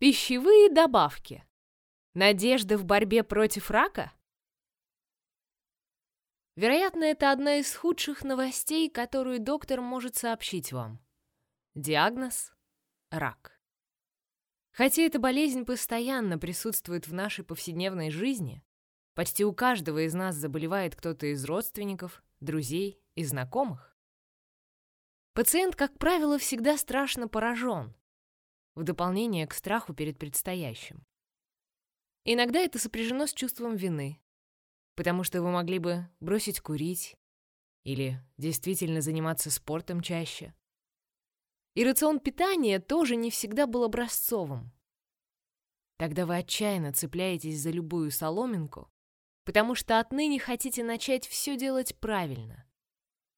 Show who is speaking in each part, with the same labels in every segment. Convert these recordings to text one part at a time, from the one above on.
Speaker 1: Пищевые добавки. Надежда в борьбе против рака? Вероятно, это одна из худших новостей, которую доктор может сообщить вам. Диагноз – рак. Хотя эта болезнь постоянно присутствует в нашей повседневной жизни, почти у каждого из нас заболевает кто-то из родственников, друзей и знакомых. Пациент, как правило, всегда страшно поражен, в дополнение к страху перед предстоящим. Иногда это сопряжено с чувством вины, потому что вы могли бы бросить курить или действительно заниматься спортом чаще. И рацион питания тоже не всегда был образцовым. Тогда вы отчаянно цепляетесь за любую соломинку, потому что отныне хотите начать все делать правильно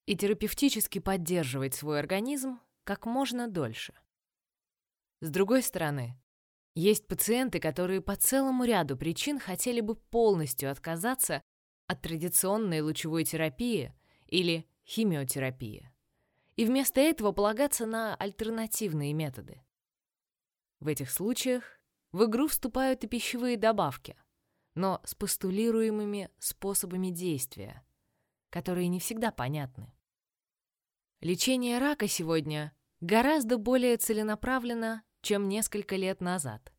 Speaker 1: и терапевтически поддерживать свой организм как можно дольше. С другой стороны, есть пациенты, которые по целому ряду причин хотели бы полностью отказаться от традиционной лучевой терапии или химиотерапии и вместо этого полагаться на альтернативные методы. В этих случаях в игру вступают и пищевые добавки, но с постулируемыми способами действия, которые не всегда понятны. Лечение рака сегодня гораздо более целенаправленно чем несколько лет назад.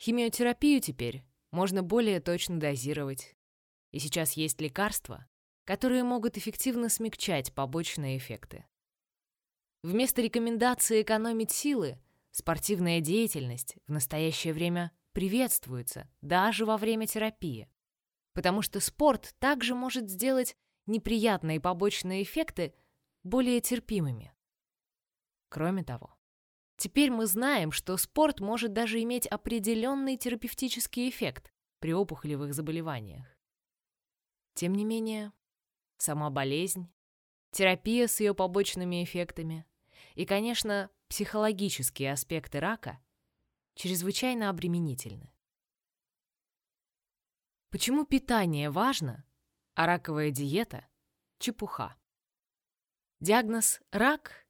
Speaker 1: Химиотерапию теперь можно более точно дозировать, и сейчас есть лекарства, которые могут эффективно смягчать побочные эффекты. Вместо рекомендации экономить силы, спортивная деятельность в настоящее время приветствуется даже во время терапии, потому что спорт также может сделать неприятные побочные эффекты более терпимыми. Кроме того, Теперь мы знаем, что спорт может даже иметь определенный терапевтический эффект при опухолевых заболеваниях. Тем не менее, сама болезнь, терапия с ее побочными эффектами и, конечно, психологические аспекты рака чрезвычайно обременительны. Почему питание важно, а раковая диета – чепуха? Диагноз «рак»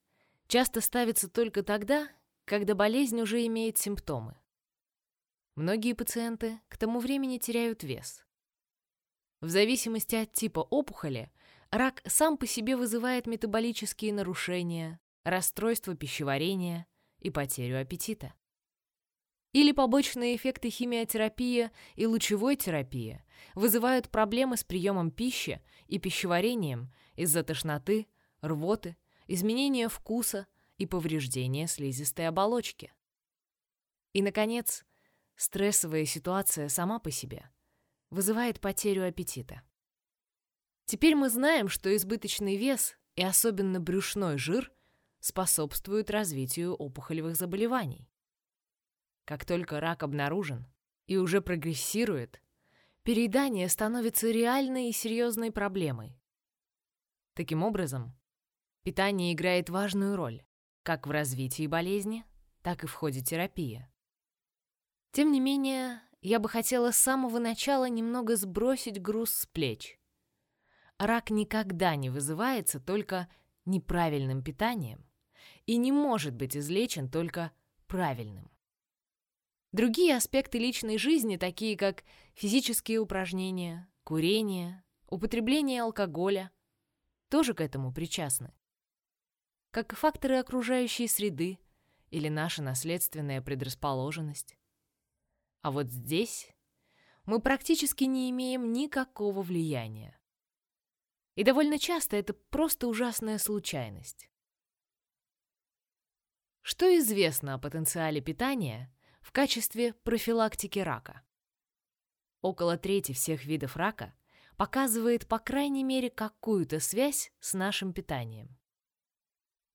Speaker 1: часто ставится только тогда, когда болезнь уже имеет симптомы. Многие пациенты к тому времени теряют вес. В зависимости от типа опухоли, рак сам по себе вызывает метаболические нарушения, расстройство пищеварения и потерю аппетита. Или побочные эффекты химиотерапии и лучевой терапии вызывают проблемы с приемом пищи и пищеварением из-за тошноты, рвоты, изменения вкуса, и повреждение слизистой оболочки. И, наконец, стрессовая ситуация сама по себе вызывает потерю аппетита. Теперь мы знаем, что избыточный вес и особенно брюшной жир способствуют развитию опухолевых заболеваний. Как только рак обнаружен и уже прогрессирует, переедание становится реальной и серьезной проблемой. Таким образом, питание играет важную роль как в развитии болезни, так и в ходе терапии. Тем не менее, я бы хотела с самого начала немного сбросить груз с плеч. Рак никогда не вызывается только неправильным питанием и не может быть излечен только правильным. Другие аспекты личной жизни, такие как физические упражнения, курение, употребление алкоголя, тоже к этому причастны как и факторы окружающей среды или наша наследственная предрасположенность. А вот здесь мы практически не имеем никакого влияния. И довольно часто это просто ужасная случайность. Что известно о потенциале питания в качестве профилактики рака? Около трети всех видов рака показывает по крайней мере какую-то связь с нашим питанием.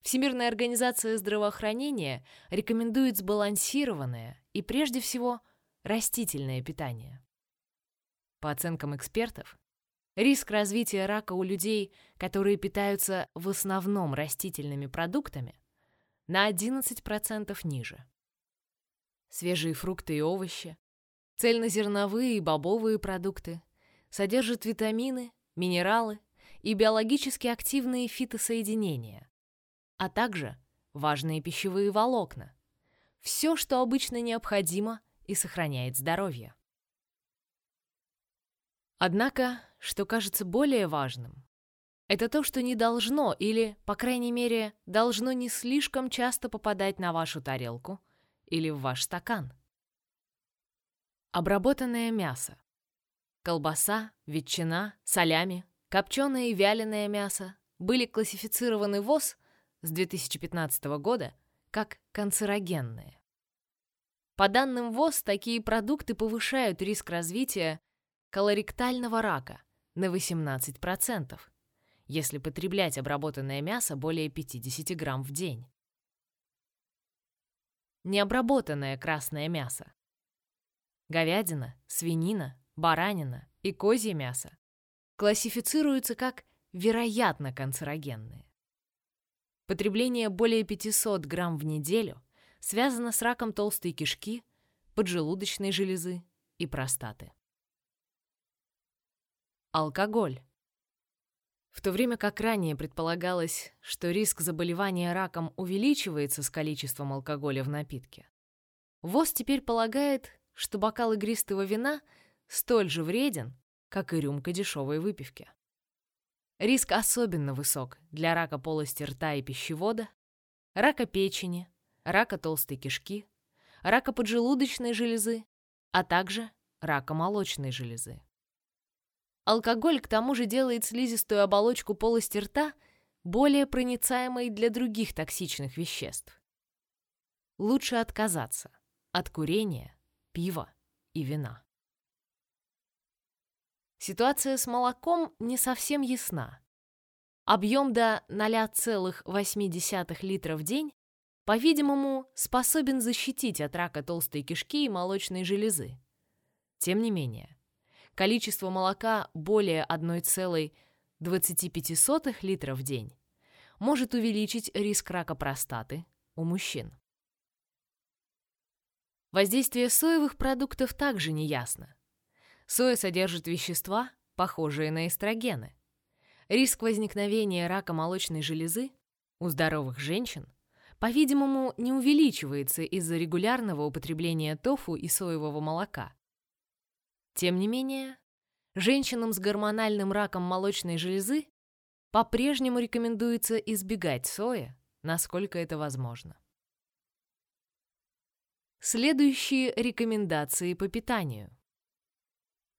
Speaker 1: Всемирная организация здравоохранения рекомендует сбалансированное и, прежде всего, растительное питание. По оценкам экспертов, риск развития рака у людей, которые питаются в основном растительными продуктами, на 11% ниже. Свежие фрукты и овощи, цельнозерновые и бобовые продукты содержат витамины, минералы и биологически активные фитосоединения, а также важные пищевые волокна, все, что обычно необходимо и сохраняет здоровье. Однако, что кажется более важным, это то, что не должно или, по крайней мере, должно не слишком часто попадать на вашу тарелку или в ваш стакан. Обработанное мясо. Колбаса, ветчина, солями, копченое и вяленое мясо были классифицированы ВОЗ с 2015 года как канцерогенные. По данным ВОЗ, такие продукты повышают риск развития колоректального рака на 18%, если потреблять обработанное мясо более 50 грамм в день. Необработанное красное мясо. Говядина, свинина, баранина и козье мясо классифицируются как вероятно канцерогенные. Потребление более 500 грамм в неделю связано с раком толстой кишки, поджелудочной железы и простаты. Алкоголь. В то время как ранее предполагалось, что риск заболевания раком увеличивается с количеством алкоголя в напитке, ВОЗ теперь полагает, что бокал игристого вина столь же вреден, как и рюмка дешевой выпивки. Риск особенно высок для рака полости рта и пищевода, рака печени, рака толстой кишки, рака поджелудочной железы, а также рака молочной железы. Алкоголь к тому же делает слизистую оболочку полости рта более проницаемой для других токсичных веществ. Лучше отказаться от курения, пива и вина. Ситуация с молоком не совсем ясна. Объем до 0,8 литра в день, по-видимому, способен защитить от рака толстой кишки и молочной железы. Тем не менее, количество молока более 1,25 литра в день может увеличить риск рака простаты у мужчин. Воздействие соевых продуктов также неясно. Соя содержит вещества, похожие на эстрогены. Риск возникновения рака молочной железы у здоровых женщин, по-видимому, не увеличивается из-за регулярного употребления тофу и соевого молока. Тем не менее, женщинам с гормональным раком молочной железы по-прежнему рекомендуется избегать сои, насколько это возможно. Следующие рекомендации по питанию.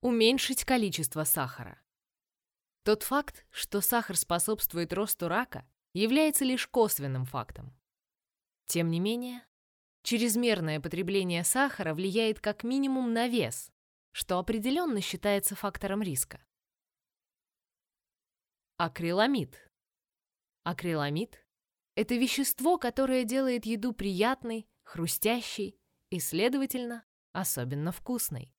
Speaker 1: Уменьшить количество сахара. Тот факт, что сахар способствует росту рака, является лишь косвенным фактом. Тем не менее, чрезмерное потребление сахара влияет как минимум на вес, что определенно считается фактором риска. Акриламид. Акриламид – это вещество, которое делает еду приятной, хрустящей и, следовательно, особенно вкусной.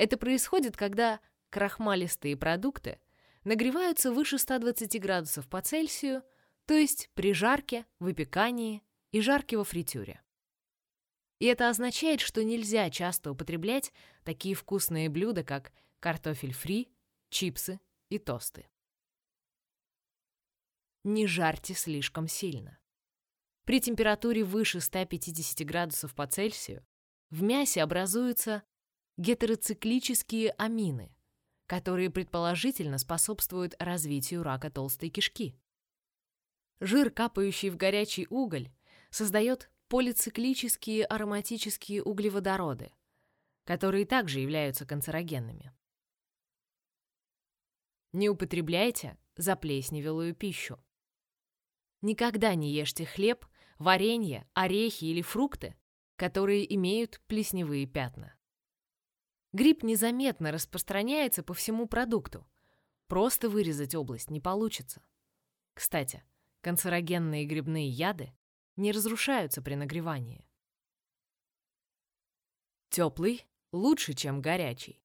Speaker 1: Это происходит, когда крахмалистые продукты нагреваются выше 120 градусов по Цельсию, то есть при жарке, выпекании и жарке во фритюре. И это означает, что нельзя часто употреблять такие вкусные блюда, как картофель фри, чипсы и тосты. Не жарьте слишком сильно. При температуре выше 150 градусов по Цельсию в мясе образуются гетероциклические амины, которые предположительно способствуют развитию рака толстой кишки. Жир, капающий в горячий уголь, создает полициклические ароматические углеводороды, которые также являются канцерогенными. Не употребляйте заплесневелую пищу. Никогда не ешьте хлеб, варенье, орехи или фрукты, которые имеют плесневые пятна. Гриб незаметно распространяется по всему продукту. Просто вырезать область не получится. Кстати, канцерогенные грибные яды не разрушаются при нагревании. Теплый лучше, чем горячий.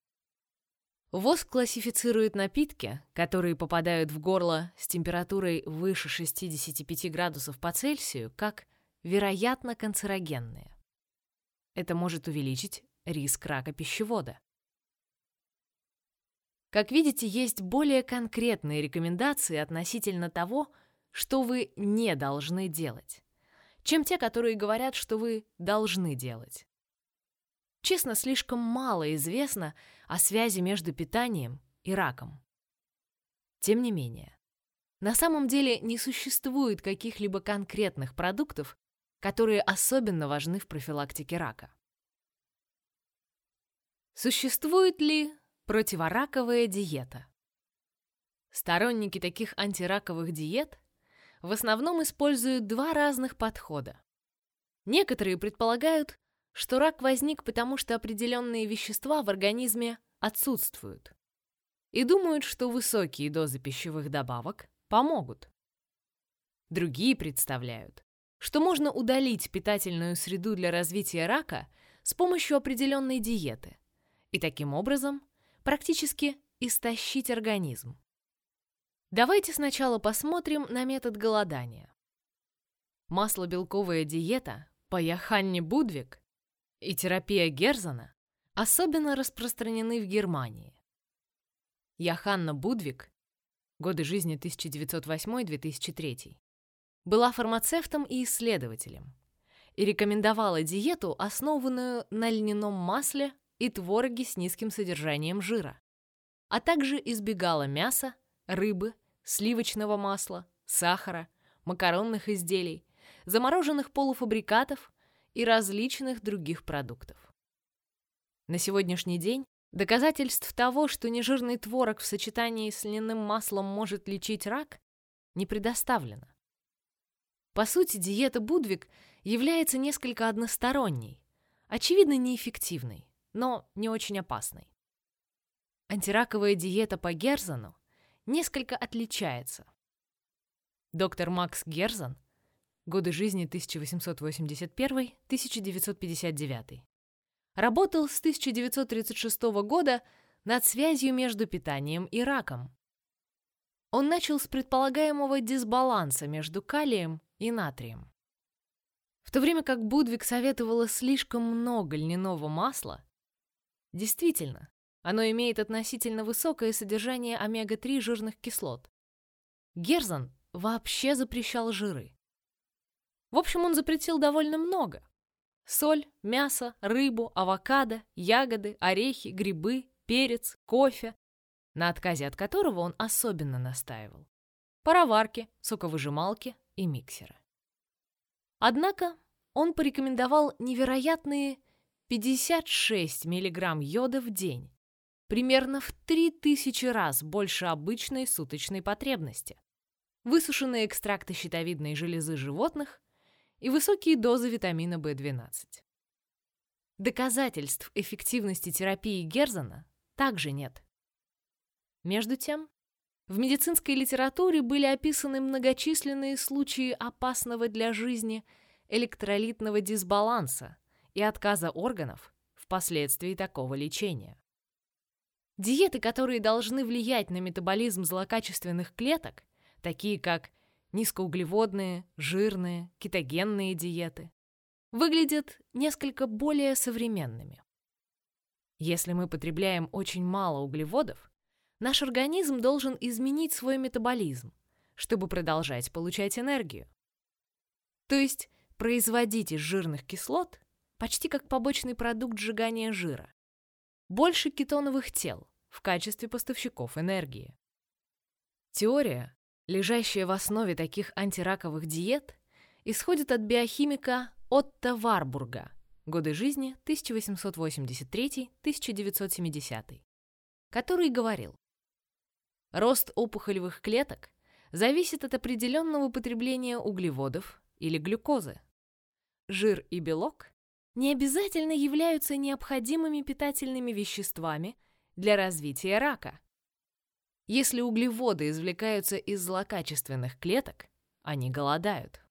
Speaker 1: ВОЗ классифицирует напитки, которые попадают в горло с температурой выше 65 градусов по Цельсию, как вероятно канцерогенные. Это может увеличить риск рака пищевода. Как видите, есть более конкретные рекомендации относительно того, что вы не должны делать. чем те, которые говорят, что вы должны делать. Честно, слишком мало известно о связи между питанием и раком. Тем не менее, на самом деле не существует каких-либо конкретных продуктов, которые особенно важны в профилактике рака. Существует ли противораковая диета? Сторонники таких антираковых диет в основном используют два разных подхода. Некоторые предполагают, что рак возник потому, что определенные вещества в организме отсутствуют. И думают, что высокие дозы пищевых добавок помогут. Другие представляют, что можно удалить питательную среду для развития рака с помощью определенной диеты и таким образом практически истощить организм. Давайте сначала посмотрим на метод голодания. Маслобелковая диета по Яханне Будвиг и терапия Герзена особенно распространены в Германии. Яханна Будвиг, годы жизни 1908-2003, была фармацевтом и исследователем и рекомендовала диету, основанную на льняном масле и твороге с низким содержанием жира, а также избегала мяса, рыбы, сливочного масла, сахара, макаронных изделий, замороженных полуфабрикатов и различных других продуктов. На сегодняшний день доказательств того, что нежирный творог в сочетании с льняным маслом может лечить рак, не предоставлено. По сути, диета Будвиг является несколько односторонней, очевидно неэффективной, но не очень опасной. Антираковая диета по Герзану несколько отличается. Доктор Макс Герзан годы жизни 1881-1959. Работал с 1936 года над связью между питанием и раком. Он начал с предполагаемого дисбаланса между калием и натрием. В то время как Будвиг советовала слишком много льняного масла, действительно, оно имеет относительно высокое содержание омега-3 жирных кислот. Герзан вообще запрещал жиры. В общем, он запретил довольно много. Соль, мясо, рыбу, авокадо, ягоды, орехи, грибы, перец, кофе, на отказе от которого он особенно настаивал. Пароварки, соковыжималки и миксеры. Однако он порекомендовал невероятные 56 мг йода в день, примерно в 3000 раз больше обычной суточной потребности. Высушенные экстракты щитовидной железы животных и высокие дозы витамина В12. Доказательств эффективности терапии Герзена также нет. Между тем, в медицинской литературе были описаны многочисленные случаи опасного для жизни электролитного дисбаланса и отказа органов впоследствии такого лечения. Диеты, которые должны влиять на метаболизм злокачественных клеток, такие как низкоуглеводные, жирные, кетогенные диеты, выглядят несколько более современными. Если мы потребляем очень мало углеводов, наш организм должен изменить свой метаболизм, чтобы продолжать получать энергию. То есть производить из жирных кислот, почти как побочный продукт сжигания жира, больше кетоновых тел в качестве поставщиков энергии. Теория лежащая в основе таких антираковых диет, исходит от биохимика Отто Варбурга, годы жизни 1883-1970, который говорил, рост опухолевых клеток зависит от определенного потребления углеводов или глюкозы. Жир и белок не обязательно являются необходимыми питательными веществами для развития рака – если углеводы извлекаются из злокачественных клеток, они голодают.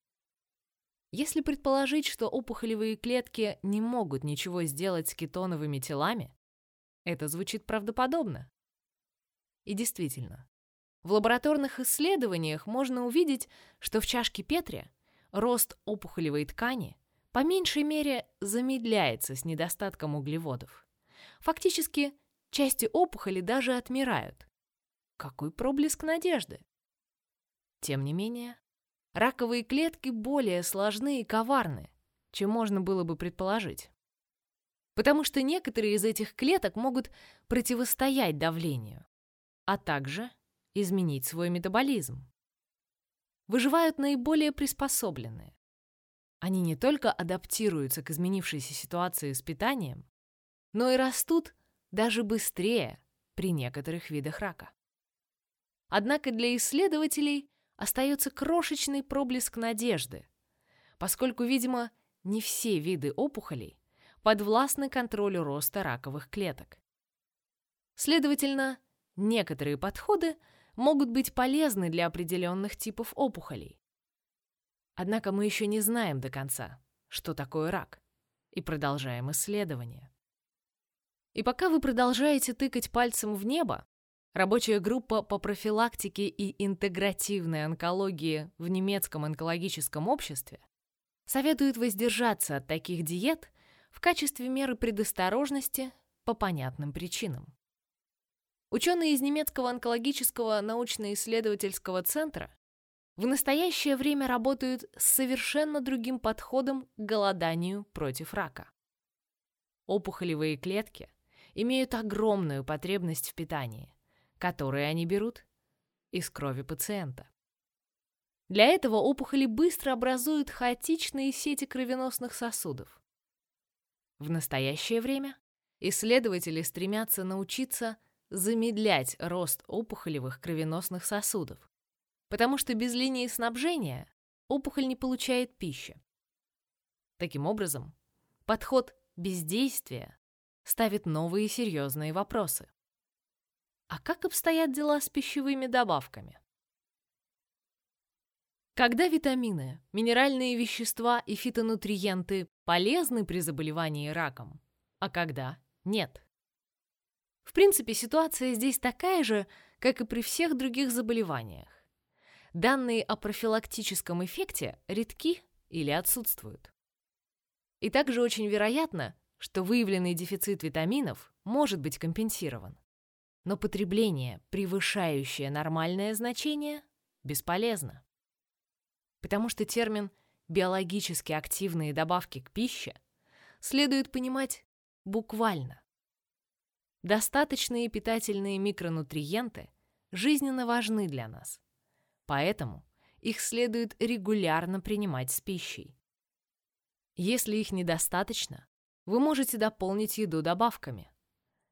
Speaker 1: Если предположить, что опухолевые клетки не могут ничего сделать с кетоновыми телами, это звучит правдоподобно. И действительно, в лабораторных исследованиях можно увидеть, что в чашке Петри рост опухолевой ткани по меньшей мере замедляется с недостатком углеводов. Фактически, части опухоли даже отмирают, какой проблеск надежды! Тем не менее, раковые клетки более сложны и коварны, чем можно было бы предположить. Потому что некоторые из этих клеток могут противостоять давлению, а также изменить свой метаболизм. Выживают наиболее приспособленные. Они не только адаптируются к изменившейся ситуации с питанием, но и растут даже быстрее при некоторых видах рака. Однако для исследователей остается крошечный проблеск надежды, поскольку, видимо, не все виды опухолей подвластны контролю роста раковых клеток. Следовательно, некоторые подходы могут быть полезны для определенных типов опухолей. Однако мы еще не знаем до конца, что такое рак, и продолжаем исследование. И пока вы продолжаете тыкать пальцем в небо, рабочая группа по профилактике и интегративной онкологии в немецком онкологическом обществе советует воздержаться от таких диет в качестве меры предосторожности по понятным причинам. Ученые из немецкого онкологического научно-исследовательского центра в настоящее время работают с совершенно другим подходом к голоданию против рака. Опухолевые клетки имеют огромную потребность в питании, которое они берут из крови пациента. Для этого опухоли быстро образуют хаотичные сети кровеносных сосудов. В настоящее время исследователи стремятся научиться замедлять рост опухолевых кровеносных сосудов, потому что без линии снабжения опухоль не получает пищи. Таким образом, подход бездействия ставит новые серьезные вопросы. А как обстоят дела с пищевыми добавками? Когда витамины, минеральные вещества и фитонутриенты полезны при заболевании раком, а когда нет? В принципе, ситуация здесь такая же, как и при всех других заболеваниях. Данные о профилактическом эффекте редки или отсутствуют. И также очень вероятно, что выявленный дефицит витаминов может быть компенсирован. Но потребление, превышающее нормальное значение, бесполезно потому что термин «биологически активные добавки к пище» следует понимать буквально. Достаточные питательные микронутриенты жизненно важны для нас, поэтому их следует регулярно принимать с пищей. Если их недостаточно, вы можете дополнить еду добавками.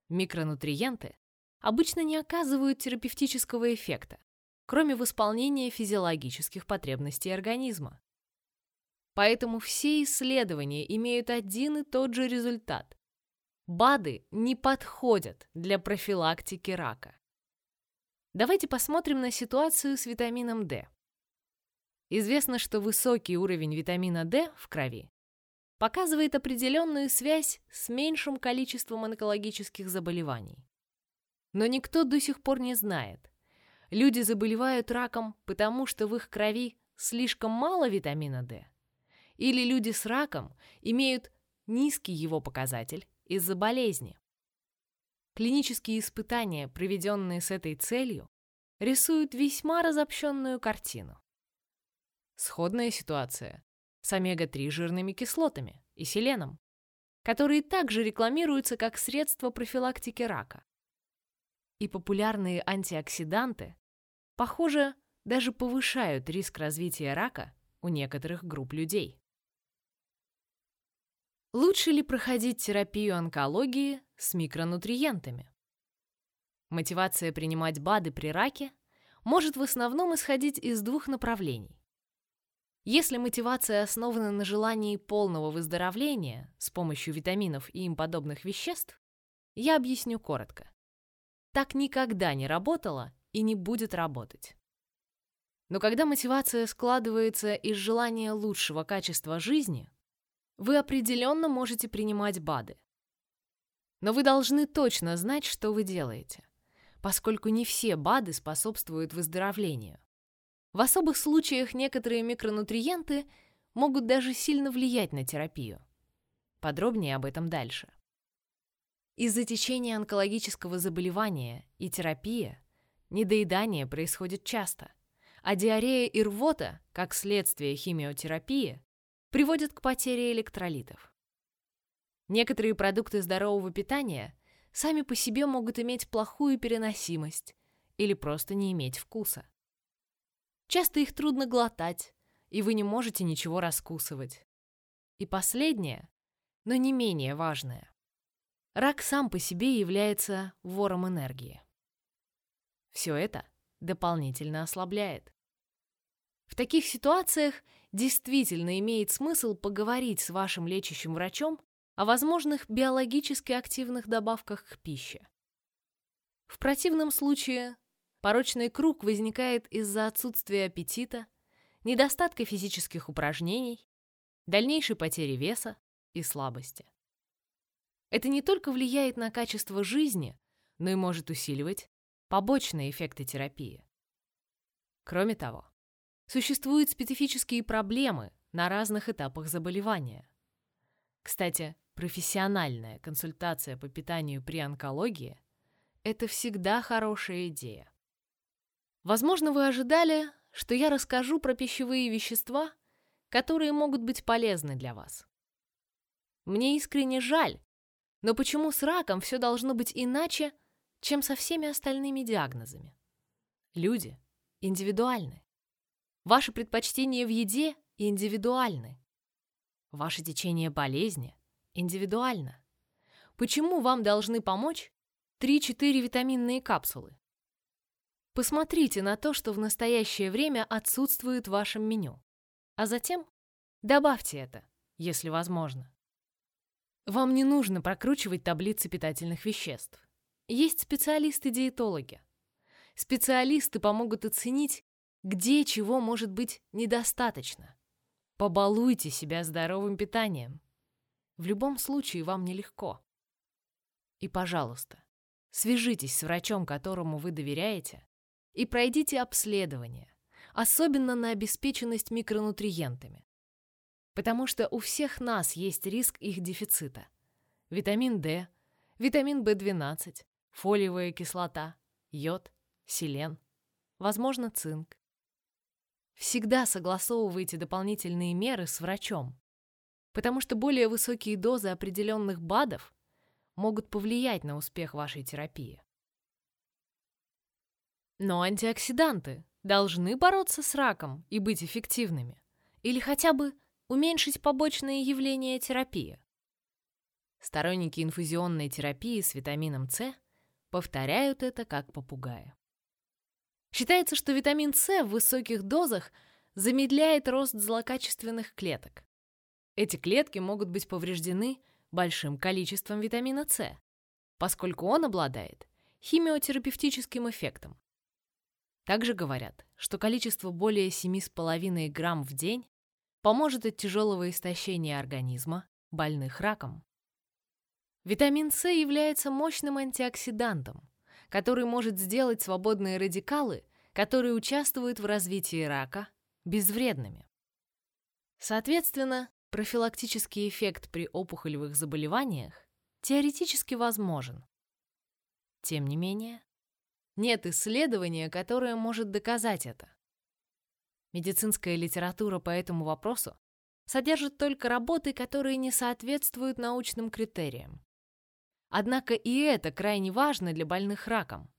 Speaker 1: Микронутриенты обычно не оказывают терапевтического эффекта, кроме восполнения физиологических потребностей организма. Поэтому все исследования имеют один и тот же результат. БАДы не подходят для профилактики рака. Давайте посмотрим на ситуацию с витамином D. Известно, что высокий уровень витамина D в крови показывает определенную связь с меньшим количеством онкологических заболеваний. Но никто до сих пор не знает, Люди заболевают раком, потому что в их крови слишком мало витамина D. Или люди с раком имеют низкий его показатель из-за болезни. Клинические испытания, проведенные с этой целью, рисуют весьма разобщенную картину. Сходная ситуация с омега-3 жирными кислотами и селеном, которые также рекламируются как средство профилактики рака. И популярные антиоксиданты похоже, даже повышают риск развития рака у некоторых групп людей. Лучше ли проходить терапию онкологии с микронутриентами? Мотивация принимать БАДы при раке может в основном исходить из двух направлений. Если мотивация основана на желании полного выздоровления с помощью витаминов и им подобных веществ, я объясню коротко. Так никогда не работало и не будет работать. Но когда мотивация складывается из желания лучшего качества жизни, вы определенно можете принимать БАДы. Но вы должны точно знать, что вы делаете, поскольку не все БАДы способствуют выздоровлению. В особых случаях некоторые микронутриенты могут даже сильно влиять на терапию. Подробнее об этом дальше. Из-за течения онкологического заболевания и терапия Недоедание происходит часто, а диарея и рвота, как следствие химиотерапии, приводят к потере электролитов. Некоторые продукты здорового питания сами по себе могут иметь плохую переносимость или просто не иметь вкуса. Часто их трудно глотать, и вы не можете ничего раскусывать. И последнее, но не менее важное. Рак сам по себе является вором энергии. Все это дополнительно ослабляет. В таких ситуациях действительно имеет смысл поговорить с вашим лечащим врачом о возможных биологически активных добавках к пище. В противном случае порочный круг возникает из-за отсутствия аппетита, недостатка физических упражнений, дальнейшей потери веса и слабости. Это не только влияет на качество жизни, но и может усиливать побочные эффекты терапии. Кроме того, существуют специфические проблемы на разных этапах заболевания. Кстати, профессиональная консультация по питанию при онкологии – это всегда хорошая идея. Возможно, вы ожидали, что я расскажу про пищевые вещества, которые могут быть полезны для вас. Мне искренне жаль, но почему с раком все должно быть иначе, чем со всеми остальными диагнозами. Люди индивидуальны. Ваши предпочтения в еде индивидуальны. Ваше течение болезни индивидуально. Почему вам должны помочь 3-4 витаминные капсулы? Посмотрите на то, что в настоящее время отсутствует в вашем меню, а затем добавьте это, если возможно. Вам не нужно прокручивать таблицы питательных веществ. Есть специалисты-диетологи. Специалисты помогут оценить, где чего может быть недостаточно. Побалуйте себя здоровым питанием. В любом случае вам нелегко. И, пожалуйста, свяжитесь с врачом, которому вы доверяете, и пройдите обследование, особенно на обеспеченность микронутриентами. Потому что у всех нас есть риск их дефицита. Витамин D, витамин В12, фолиевая кислота, йод, селен, возможно, цинк. Всегда согласовывайте дополнительные меры с врачом, потому что более высокие дозы определенных БАДов могут повлиять на успех вашей терапии. Но антиоксиданты должны бороться с раком и быть эффективными, или хотя бы уменьшить побочные явления терапии. Сторонники инфузионной терапии с витамином С повторяют это как попугаи. Считается, что витамин С в высоких дозах замедляет рост злокачественных клеток. Эти клетки могут быть повреждены большим количеством витамина С, поскольку он обладает химиотерапевтическим эффектом. Также говорят, что количество более 7,5 грамм в день поможет от тяжелого истощения организма, больных раком. Витамин С является мощным антиоксидантом, который может сделать свободные радикалы, которые участвуют в развитии рака, безвредными. Соответственно, профилактический эффект при опухолевых заболеваниях теоретически возможен. Тем не менее, нет исследования, которое может доказать это. Медицинская литература по этому вопросу содержит только работы, которые не соответствуют научным критериям. Однако и это крайне важно для больных раком.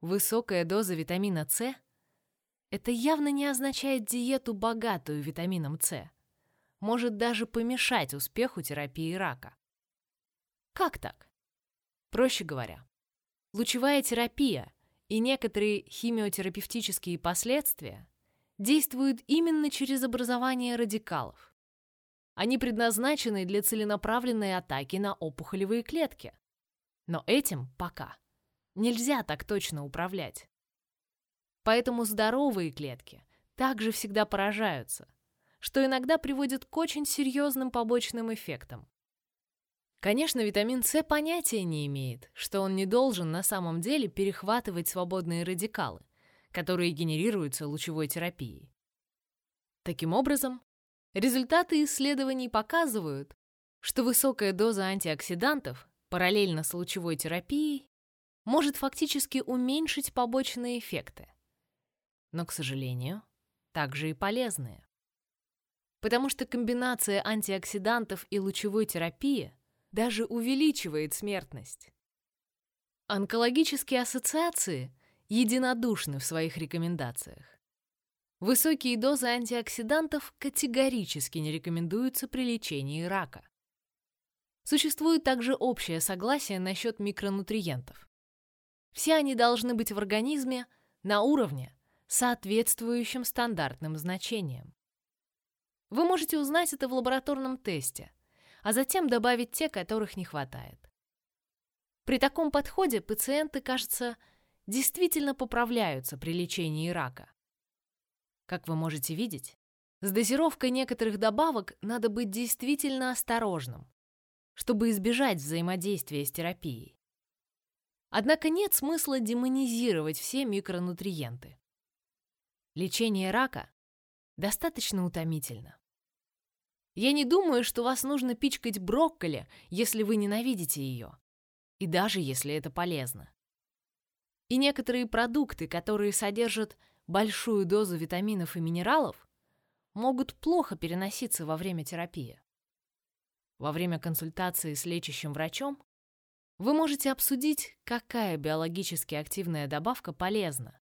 Speaker 1: Высокая доза витамина С это явно не означает диету, богатую витамином С. Может даже помешать успеху терапии рака. Как так? Проще говоря, лучевая терапия и некоторые химиотерапевтические последствия действуют именно через образование радикалов. Они предназначены для целенаправленной атаки на опухолевые клетки. Но этим пока нельзя так точно управлять. Поэтому здоровые клетки также всегда поражаются, что иногда приводит к очень серьезным побочным эффектам. Конечно, витамин С понятия не имеет, что он не должен на самом деле перехватывать свободные радикалы, которые генерируются лучевой терапией. Таким образом, результаты исследований показывают, что высокая доза антиоксидантов параллельно с лучевой терапией может фактически уменьшить побочные эффекты. но, к сожалению, также и полезные. Потому что комбинация антиоксидантов и лучевой терапии даже увеличивает смертность. Онкологические ассоциации единодушны в своих рекомендациях. Высокие дозы антиоксидантов категорически не рекомендуются при лечении рака. Существует также общее согласие насчет микронутриентов. Все они должны быть в организме на уровне, соответствующим стандартным значениям. Вы можете узнать это в лабораторном тесте, а затем добавить те, которых не хватает. При таком подходе пациенты, кажется, действительно поправляются при лечении рака. Как вы можете видеть, с дозировкой некоторых добавок надо быть действительно осторожным, чтобы избежать взаимодействия с терапией. Однако нет смысла демонизировать все микронутриенты. Лечение рака достаточно утомительно. Я не думаю, что вас нужно пичкать брокколи, если вы ненавидите ее, и даже если это полезно. И некоторые продукты, которые содержат большую дозу витаминов и минералов, могут плохо переноситься во время терапии. Во время консультации с лечащим врачом вы можете обсудить, какая биологически активная добавка полезна,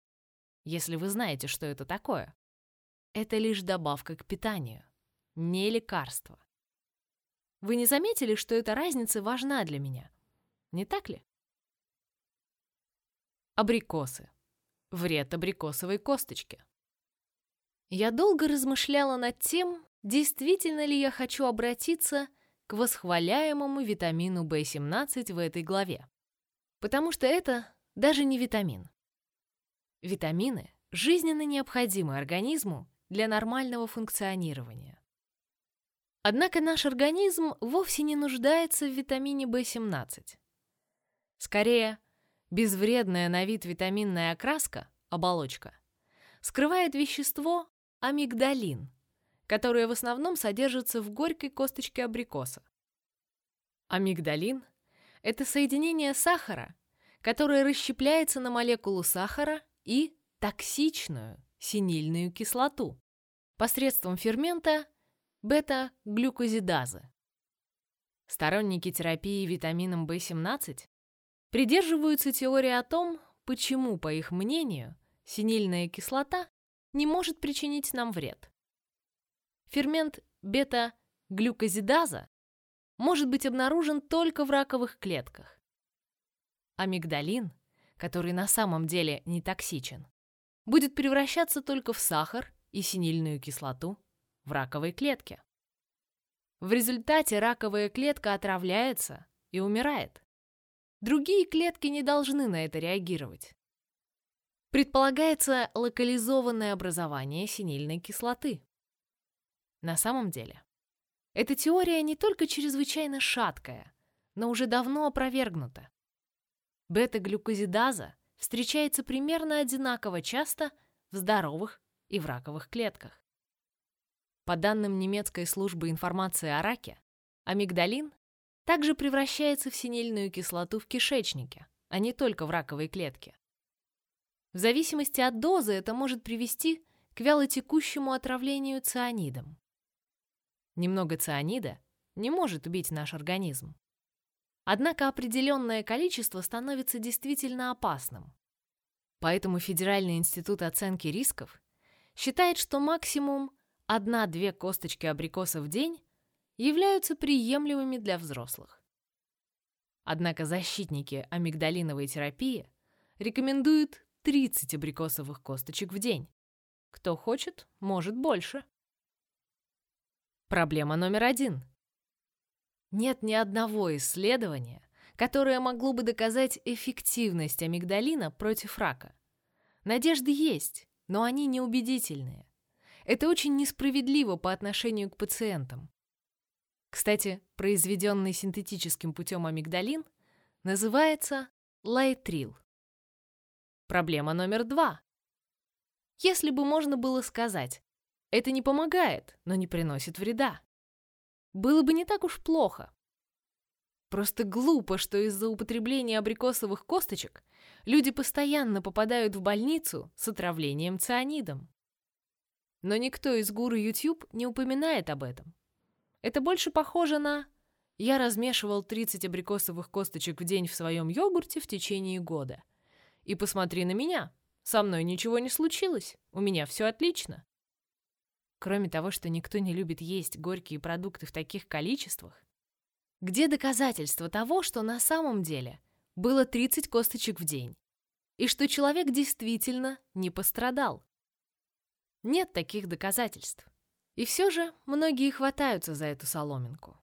Speaker 1: если вы знаете, что это такое. Это лишь добавка к питанию, не лекарство. Вы не заметили, что эта разница важна для меня? Не так ли? Абрикосы. Вред абрикосовой косточки. Я долго размышляла над тем, действительно ли я хочу обратиться к восхваляемому витамину В17 в этой главе. Потому что это даже не витамин. Витамины жизненно необходимы организму для нормального функционирования. Однако наш организм вовсе не нуждается в витамине В17. Скорее, безвредная на вид витаминная окраска, оболочка, скрывает вещество амигдалин, которое в основном содержится в горькой косточке абрикоса. Амигдалин – это соединение сахара, которое расщепляется на молекулу сахара и токсичную синильную кислоту посредством фермента бета-глюкозидазы. Сторонники терапии витамином В17 придерживаются теории о том, почему, по их мнению, синильная кислота не может причинить нам вред. Фермент бета-глюкозидаза может быть обнаружен только в раковых клетках. Амигдалин, который на самом деле не токсичен, будет превращаться только в сахар и синильную кислоту в раковой клетке. В результате раковая клетка отравляется и умирает. Другие клетки не должны на это реагировать. Предполагается локализованное образование синильной кислоты. На самом деле, эта теория не только чрезвычайно шаткая, но уже давно опровергнута. Бета-глюкозидаза встречается примерно одинаково часто в здоровых и в раковых клетках. По данным немецкой службы информации о раке, амигдалин также превращается в синильную кислоту в кишечнике, а не только в раковой клетке. В зависимости от дозы это может привести к вялотекущему отравлению цианидом. Немного цианида не может убить наш организм. Однако определенное количество становится действительно опасным. Поэтому Федеральный институт оценки рисков считает, что максимум 1-2 косточки абрикоса в день являются приемлемыми для взрослых. Однако защитники амигдалиновой терапии рекомендуют 30 абрикосовых косточек в день. Кто хочет, может больше. Проблема номер один. Нет ни одного исследования, которое могло бы доказать эффективность амигдалина против рака. Надежды есть, но они неубедительные. Это очень несправедливо по отношению к пациентам. Кстати, произведенный синтетическим путем амигдалин называется лайтрил. Проблема номер два. Если бы можно было сказать, это не помогает, но не приносит вреда. Было бы не так уж плохо. Просто глупо, что из-за употребления абрикосовых косточек Люди постоянно попадают в больницу с отравлением цианидом. Но никто из гуру YouTube не упоминает об этом. Это больше похоже на «я размешивал 30 абрикосовых косточек в день в своем йогурте в течение года». И посмотри на меня, со мной ничего не случилось, у меня все отлично. Кроме того, что никто не любит есть горькие продукты в таких количествах, где доказательства того, что на самом деле было 30 косточек в день, и что человек действительно не пострадал? Нет таких доказательств. И все же многие хватаются за эту соломинку.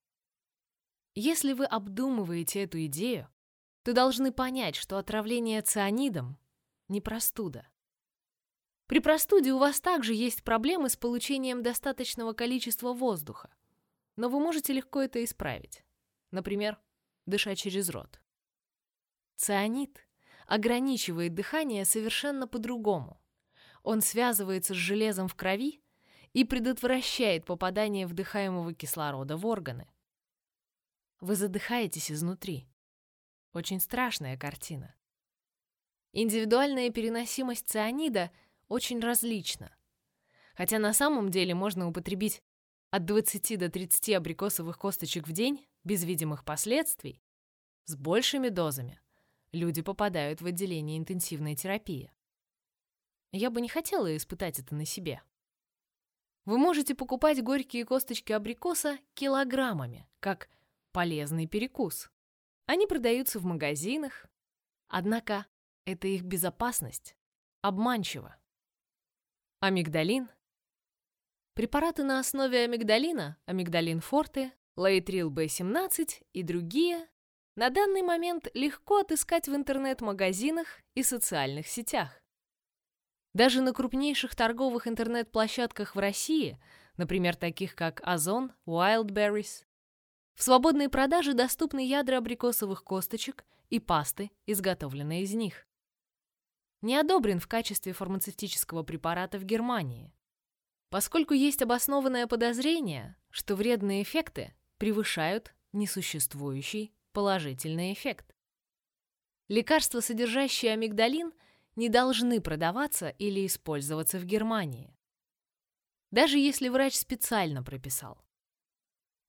Speaker 1: Если вы обдумываете эту идею, то должны понять, что отравление цианидом – не простуда. При простуде у вас также есть проблемы с получением достаточного количества воздуха, но вы можете легко это исправить. Например, дышать через рот. Цианид ограничивает дыхание совершенно по-другому. Он связывается с железом в крови и предотвращает попадание вдыхаемого кислорода в органы. Вы задыхаетесь изнутри. Очень страшная картина. Индивидуальная переносимость цианида очень различна. Хотя на самом деле можно употребить от 20 до 30 абрикосовых косточек в день без видимых последствий, с большими дозами люди попадают в отделение интенсивной терапии. Я бы не хотела испытать это на себе. Вы можете покупать горькие косточки абрикоса килограммами, как полезный перекус. Они продаются в магазинах, однако это их безопасность обманчива. Амигдалин. Препараты на основе амигдалина, амигдалин форте, лейтрил B17 и другие на данный момент легко отыскать в интернет-магазинах и социальных сетях. Даже на крупнейших торговых интернет-площадках в России, например, таких как Озон, Wildberries, в свободной продаже доступны ядра абрикосовых косточек и пасты, изготовленные из них. Не одобрен в качестве фармацевтического препарата в Германии, поскольку есть обоснованное подозрение, что вредные эффекты превышают несуществующий положительный эффект. Лекарства, содержащие амигдалин, не должны продаваться или использоваться в Германии. Даже если врач специально прописал.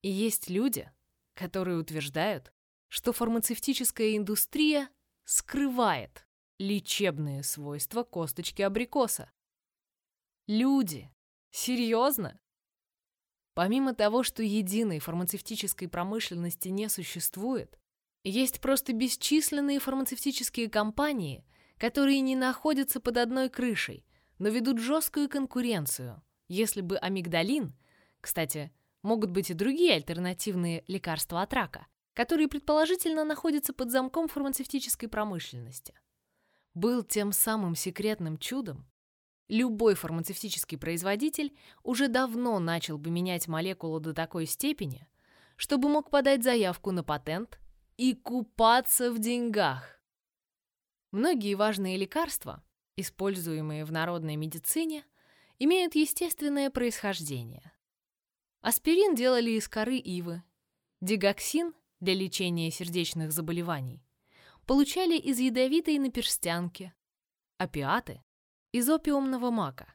Speaker 1: И есть люди, которые утверждают, что фармацевтическая индустрия скрывает лечебные свойства косточки абрикоса. Люди, серьезно? Помимо того, что единой фармацевтической промышленности не существует, есть просто бесчисленные фармацевтические компании, которые не находятся под одной крышей, но ведут жесткую конкуренцию. Если бы амигдалин, кстати, могут быть и другие альтернативные лекарства от рака, которые предположительно находятся под замком фармацевтической промышленности, был тем самым секретным чудом, Любой фармацевтический производитель уже давно начал бы менять молекулу до такой степени, чтобы мог подать заявку на патент и купаться в деньгах. Многие важные лекарства, используемые в народной медицине, имеют естественное происхождение. Аспирин делали из коры ивы, дигоксин для лечения сердечных заболеваний получали из ядовитой наперстянки, опиаты из опиумного мака.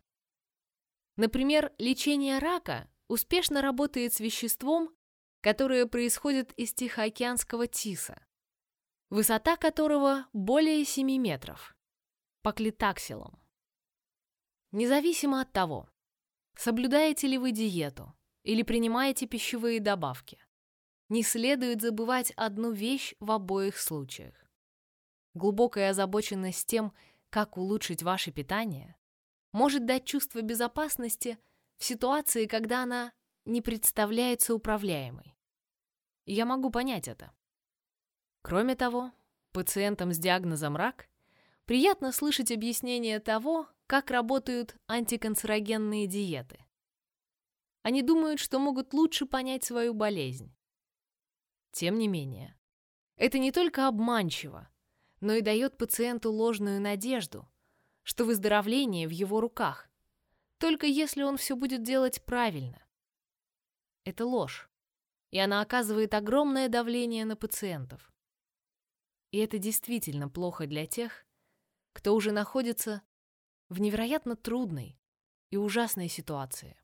Speaker 1: Например, лечение рака успешно работает с веществом, которое происходит из Тихоокеанского тиса, высота которого более 7 метров, поклитаксилом. Независимо от того, соблюдаете ли вы диету или принимаете пищевые добавки, не следует забывать одну вещь в обоих случаях. Глубокая озабоченность тем, как улучшить ваше питание, может дать чувство безопасности в ситуации, когда она не представляется управляемой. Я могу понять это. Кроме того, пациентам с диагнозом рак приятно слышать объяснение того, как работают антиканцерогенные диеты. Они думают, что могут лучше понять свою болезнь. Тем не менее, это не только обманчиво, но и дает пациенту ложную надежду, что выздоровление в его руках, только если он все будет делать правильно. Это ложь, и она оказывает огромное давление на пациентов. И это действительно плохо для тех, кто уже находится в невероятно трудной и ужасной ситуации.